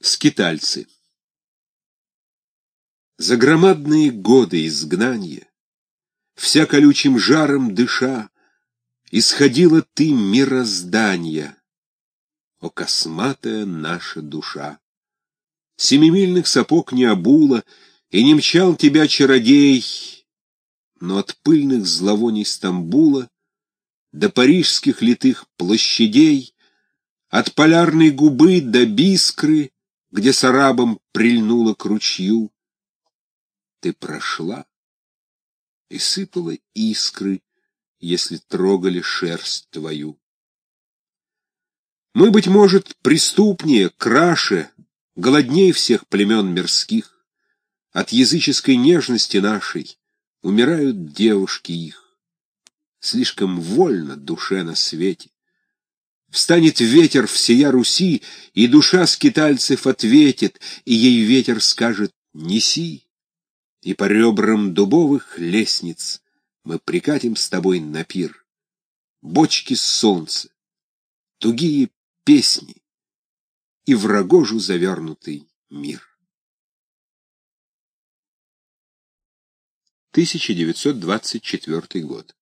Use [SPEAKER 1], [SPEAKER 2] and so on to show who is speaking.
[SPEAKER 1] Скитальцы За громадные годы изгнания, Вся колючим жаром дыша, Исходила ты мироздания, О косматая наша душа! Семимильных сапог не обула, И не мчал тебя чародей, Но от пыльных зловоний Стамбула До парижских литых площадей От полярной губы до бискры где с арабом прильнула к ручью. Ты прошла и сыпала искры, если трогали шерсть твою. Мы, быть может, преступнее, краше, голодней всех племен мирских. От языческой нежности нашей умирают девушки их. Слишком вольно душе на свете. Встанет ветер всея Руси, и душа скитальцев ответит, и ей ветер скажет «неси». И по ребрам дубовых лестниц мы прикатим с тобой на пир. Бочки солнца, тугие песни и в завернутый мир. 1924 год